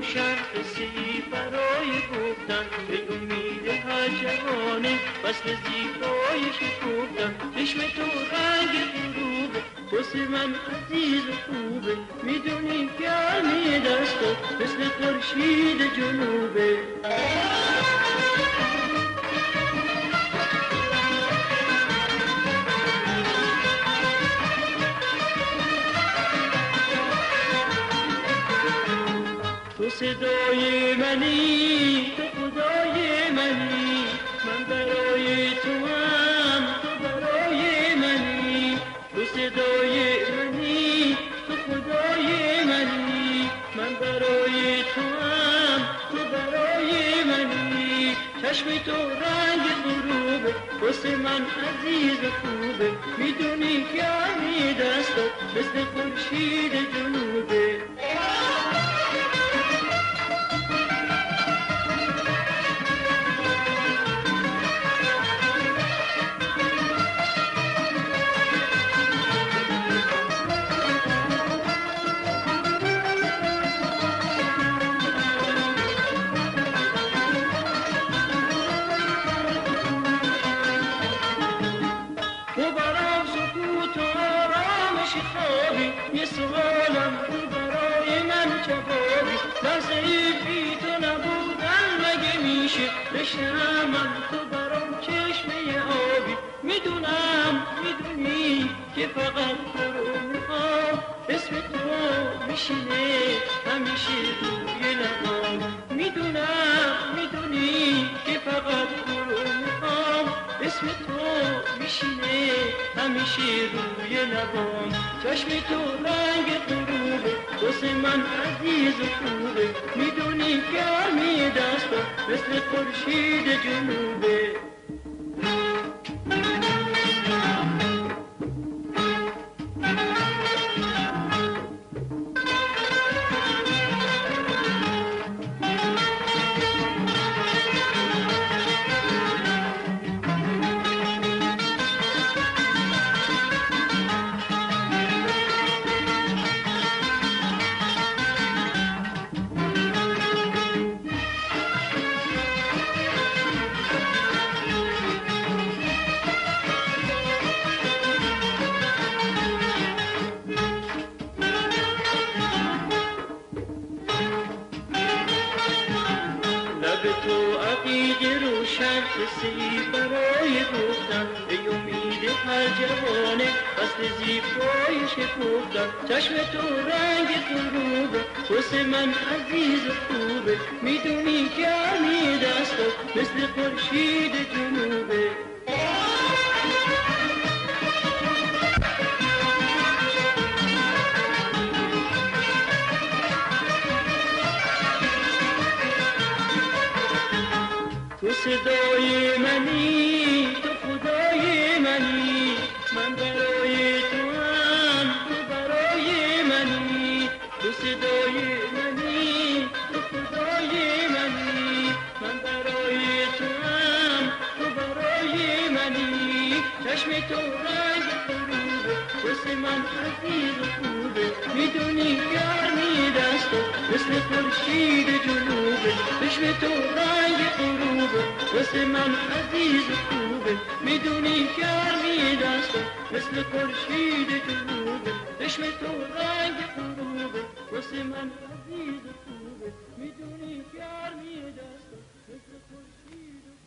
کسی برای گفتن به امید هر جوانه فصل زیبای شکفتن چشم تو رنگ غروبه حسن من عزیز و خوبه می‌دونی گرمی دستات مثل خورشید جنوبه صدای منی تو خدای منی. من برای تو هم تو برای منی. تو صدای منی تو خدای منی. من برای تو هم تو برای منی. چشم تو رنگ غروبه واسه من عزیز خوبه. می‌دونی گرمی بشنم تو برام چشمه آبی. می‌دونم می‌دونی که فقط اسم تو میشینه همیشه روی لبام. می‌دونم می‌دونی که فقط اسم تو همیشه روی لبام. چشم تو رنگ غروبه واسه من عزیز و خوبه. می‌دونی گرمی دستا مثل خورشید جنوبه. لب تو عقیده روشن کسی برای گفتن. ای امید هر جوانه فصل زیبای شکفتن چشم تو رنگ غروبه واسه من عزیز و خوبه. می‌دونی گرمی دستات مثل خورشید جنوبه. صدای منی تو خدای منی. من برای تو هم تو برای منی. تو صدای منی تو خدای منی. من برای تو هم تو برای منی. چشم تو رنگ غروبه واسه من عزیز خوبه. می‌دونی گرمی دستات مثل خورشید جنوبه. چشم تو رنگ واسه من عزیز خوبه می‌دونی گرمی دستات مثل خورشید جنوبه چشم تو رنگ غروبه واسه من عزیز خوبه می‌دونی گرمی دستات مثل خورشید